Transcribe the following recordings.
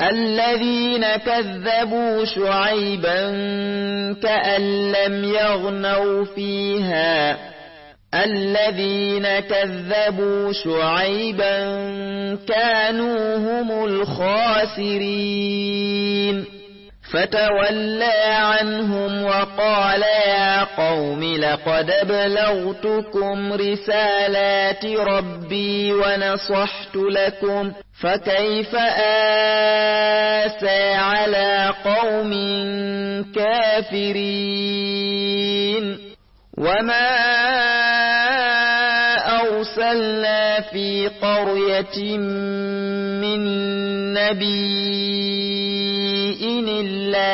الذين كذبوا شعيبا كأن لم يغنوا فيها. الذين كذبوا شعيبا كانوا هم الخاسرين. فتولى عنهم وقال يا قوم لقد ابلغتكم رسالات ربي ونصحت لكم فكيف آسى على قوم كافرين وما أرسلنا في قرية من نبي إلا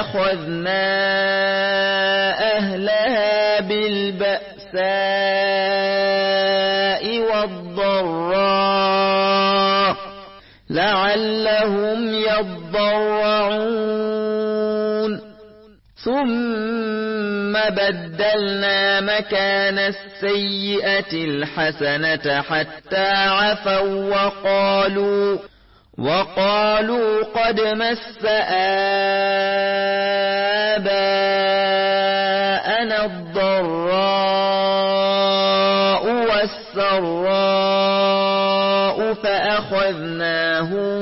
أخذنا لعلهم يضرعون. ثم بدلنا مكان السيئة الحسنة حتى عفوا وقالوا وقالوا قد مس آباءنا الضراء والسراء فأخذناهم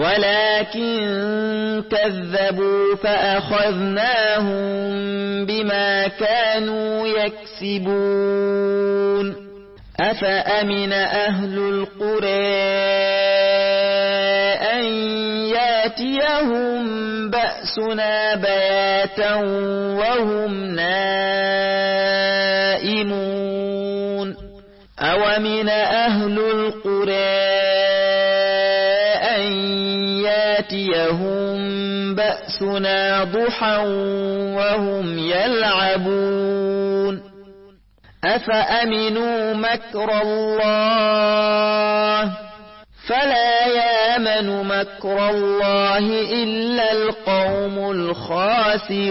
ولكن كذبوا فأخذناهم بما كانوا يكسبون. أفأمن أهل القرى أن ياتيهم بأسنا بياتا وهم نائمون؟ أومن أهل القرى ياتيهم بأسنا ضحا وهم يلعبون. أفأمنوا مكر الله؟ فلا يامن مكر الله إلا القوم الخاسرون.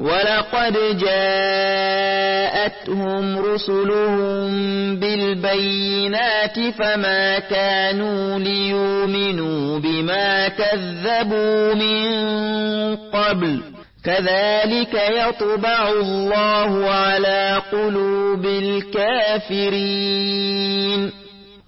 ولقد جاءتهم رسلهم بالبينات فما كانوا ليؤمنوا بما كذبوا من قبل. كذلك يطبع الله على قلوب الكافرين.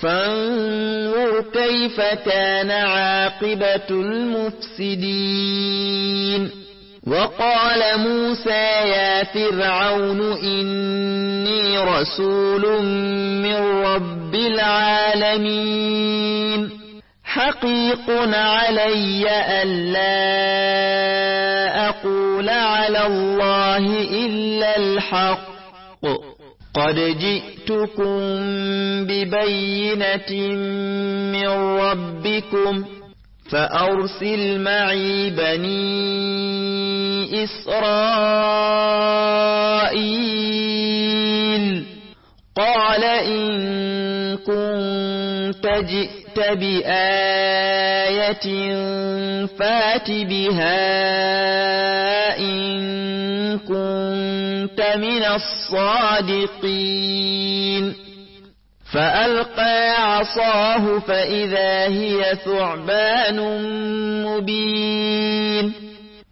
فانظر كيف كان عاقبة المفسدين. وقال موسى يا فرعون إني رسول من رب العالمين. حقيق علي ألا أقول على الله إلا الحق. قد جئتكم ببينة من ربكم فأرسل معي بني إسرائيل قال إن كنت جئت بآية فات بها إن كنت من الصادقين. فألقى عصاه فإذا هي ثعبان مبين.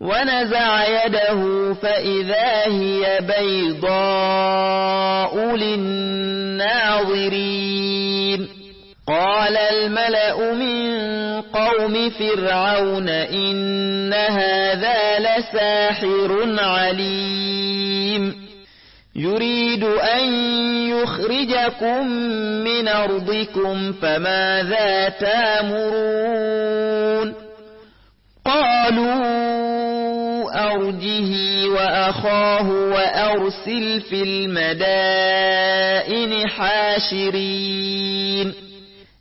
ونزع يده فإذا هي بيضاء للناظرين. قال الملأ من قوم فرعون إن هذا لساحر عليم. يريد أن يخرجكم من أرضكم فماذا تامرون؟ قالوا أرجه وأخاه وأرسل في المدائن حاشرين.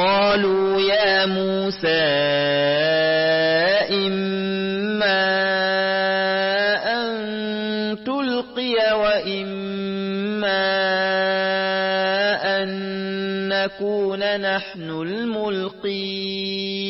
قالوا يا موسى إما وإما أن نكون نحن الملقين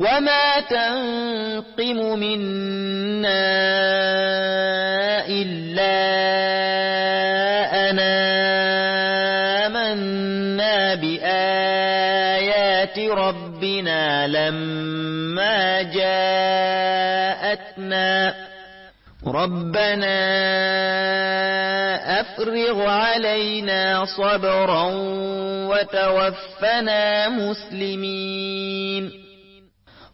وما تنقم منا إلا أنا آمنا بآيات ربنا لما جاءتنا ربنا أفرغ علينا صبرا وتوفنا مسلمين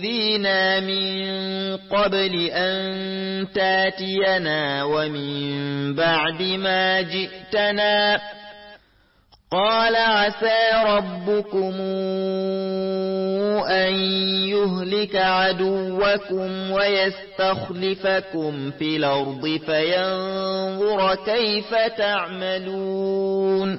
أوذينا من قبل أن تاتينا ومن بعد ما جئتنا قال عسى ربكم أن يهلك عدوكم ويستخلفكم في الأرض فينظر كيف تعملون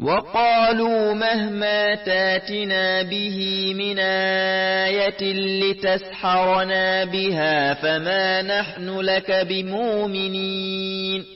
وقالوا مهما تاتنا به من آية لتسحرنا بها فما نحن لك بمؤمنين.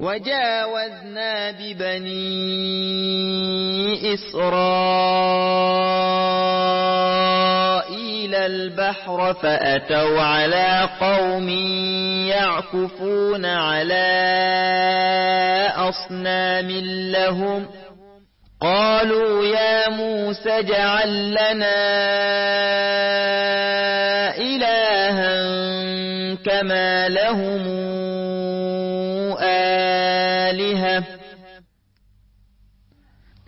وجاوزنا ببني إسرائيل البحر فأتوا على قوم يعكفون على أصنام لهم قالوا يا موسى اجعل لنا إلها كما لهم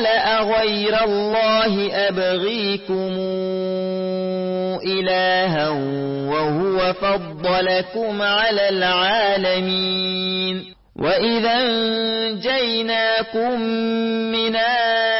قال أغير الله أبغيكم إلها وهو فضلكم على العالمين وإذا أنجيناكم من آل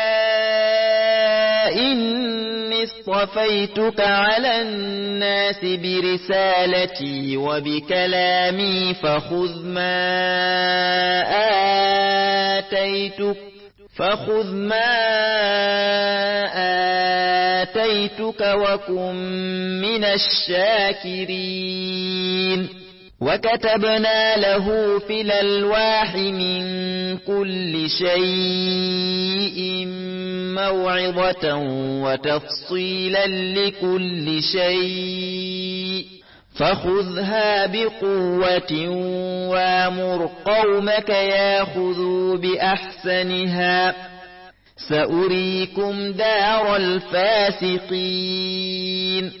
اصطفيتك على الناس برسالتي وبكلامي فخذ ما آتيتك فخذ ما آتيتك وكن من الشاكرين. وكتبنا له في الألواح من كل شيء موعظة وتفصيلا لكل شيء فخذها بقوة وامر قومك ياخذوا بأحسنها سأريكم دار الفاسقين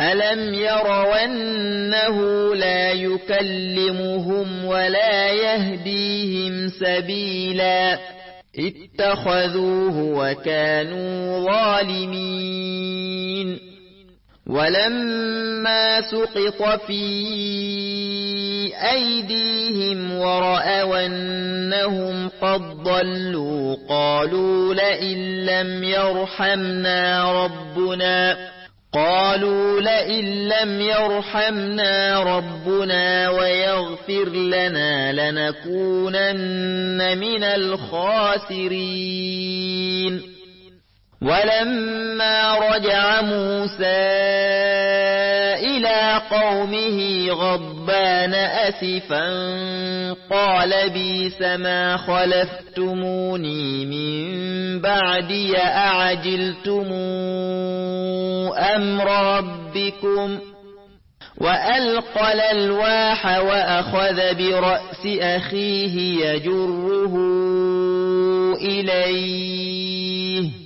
ألم يروا أنه لا يكلمهم ولا يهديهم سبيلا اتخذوه وكانوا ظالمين ولما سقط في أيديهم ورأوا أنهم قد ضلوا قالوا لئن لم يرحمنا ربنا قالوا لئن لم يرحمنا ربنا ويغفر لنا لنكونن من الخاسرين. ولما رجع موسى إلى قومه غضبان أسفا قال بيس ما خلفتموني من بعدي أعجلتم أمر ربكم؟ وألقى الألواح وأخذ برأس أخيه يجره إليه.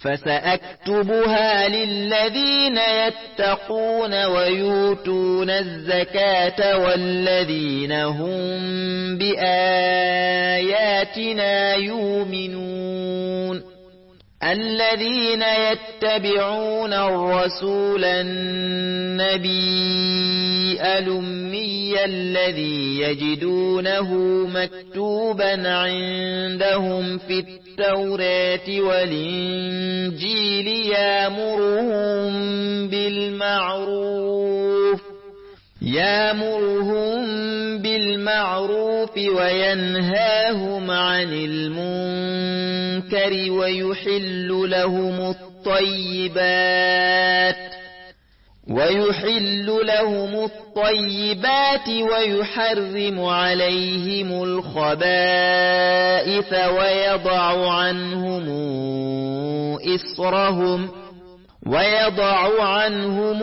فسأكتبها للذين يتقون ويوتون الزكاة والذين هم بآياتنا يؤمنون. الذين يتبعون الرسول النبي الأمي الذي يجدونه مكتوبا عندهم في التوراة والإنجيل يامرهم بالمعروف يامرهم بالمعروف وينهاهم عن المنكر ويحل لهم الطيبات ويحل لهم الطيبات ويحرم عليهم الخبائث ويضع عنهم إصرهم ويضع عنهم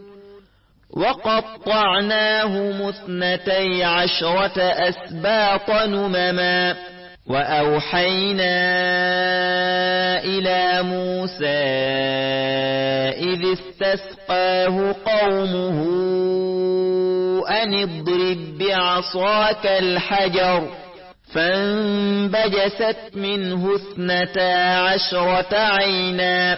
وقطعناهم اثنتي عشرة أسباط نمما وأوحينا إلى موسى إذ استسقاه قومه أن اضرب بعصاك الحجر فانبجست منه اثنتا عشرة عينا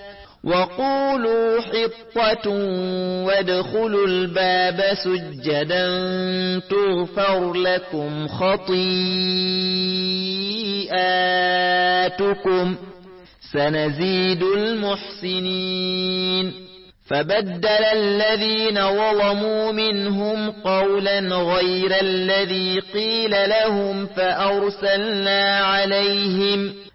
وقولوا حطة وادخلوا الباب سجدا تغفر لكم خطيئاتكم سنزيد المحسنين. فبدل الذين ظلموا منهم قولا غير الذي قيل لهم فأرسلنا عليهم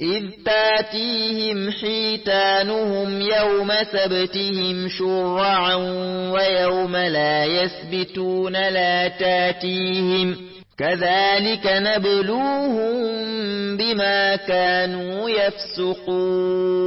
إذ تاتيهم حيتانهم يوم سبتهم شرعا ويوم لا يسبتون لا تاتيهم كذلك نبلوهم بما كانوا يفسقون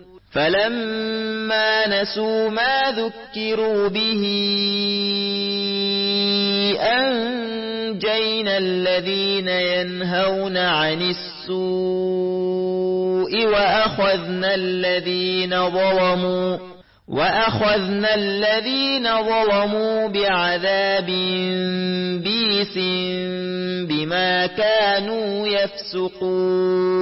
فلما نسوا ما ذكروا به أنجينا الذين ينهون عن السوء وأخذنا الذين ظلموا وأخذنا الذين ظلموا بعذاب بيس بما كانوا يفسقون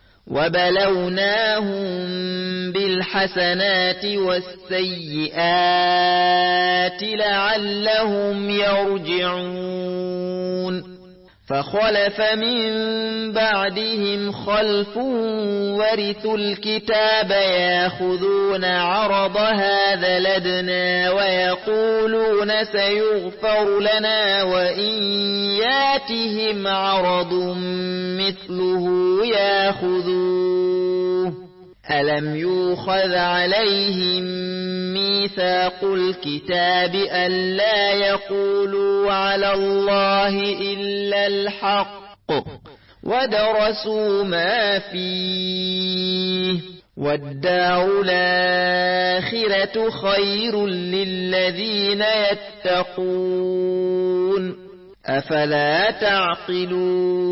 وبلوناهم بالحسنات والسيئات لعلهم يرجعون فخلف من بعدهم خلف ورثوا الكتاب ياخذون عرض هذا لدنا ويقولون سيغفر لنا وإن ياتهم عرض مثله ياخذوه ألم يوخذ عليهم ميثاق الكتاب ألا يقولوا على الله إلا الحق ودرسوا ما فيه والدار الآخرة خير للذين يتقون أفلا تعقلون